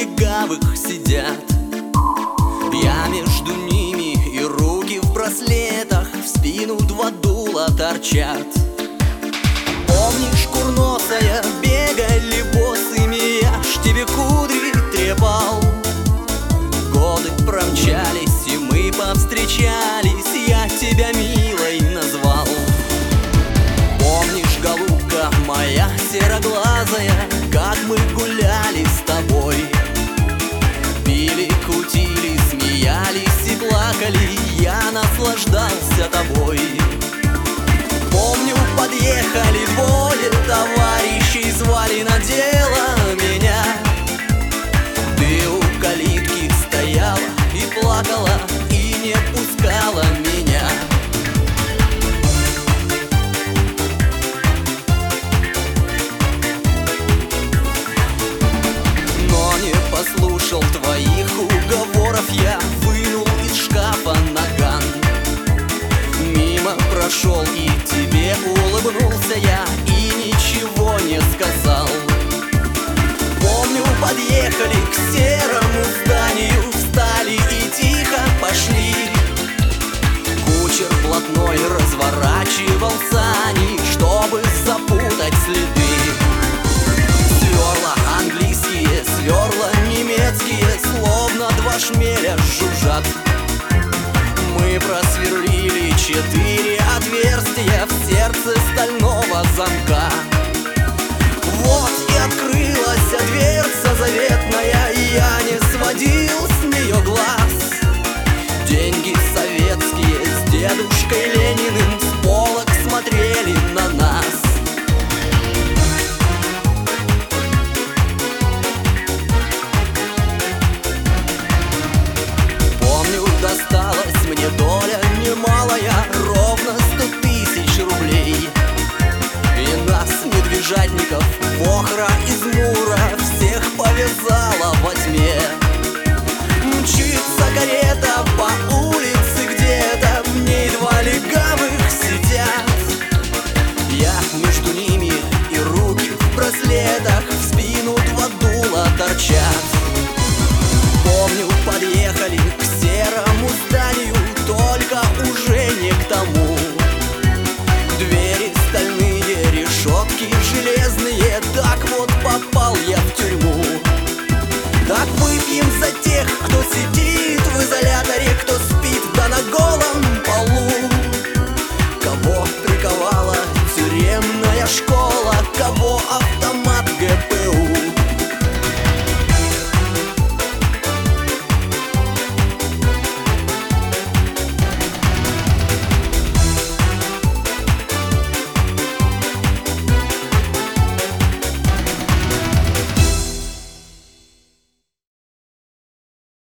легавых сидят. Я между ними и руки в браслетах В спину два дула торчат. Помнишь, курносая, бегали босыми Я ж тебе кудри трепал. Годы промчались, и мы повстречались Я тебя милой назвал. Помнишь, голубка моя сероглазая Как мы гуляли тобой. Помню, подъехали двое товарищей Звали на дело меня. Ты у калитки стояла и плакала И не пускала меня. Но не послушал твоих уговоров Я Прошел и тебе улыбнулся я И ничего не сказал. Помню, подъехали к серому зданию Встали и тихо пошли. Кучер блатной разворачивал сани Чтобы запутать следы. Сверла английские, сверла немецкие Словно два шмеля жужжат. Мы просверлили четыре отверстия В сердце стального замка. Вот и открылась дверца заветная И я не сводил с нее глаз. Деньги советские с дедушкой Лениным С полок смотрели на нас. Помню, досталась мне доля немалая торчат. Помню, подъехали к серому зданию Только уже не к тому. Двери стальные, решетки железные Так вот попал я в тюрьму. Так выпьем за тех, кто сидит в изоляторе Кто спит, да на голом полу. Кого приковала тюремная школа Кого автомат ГП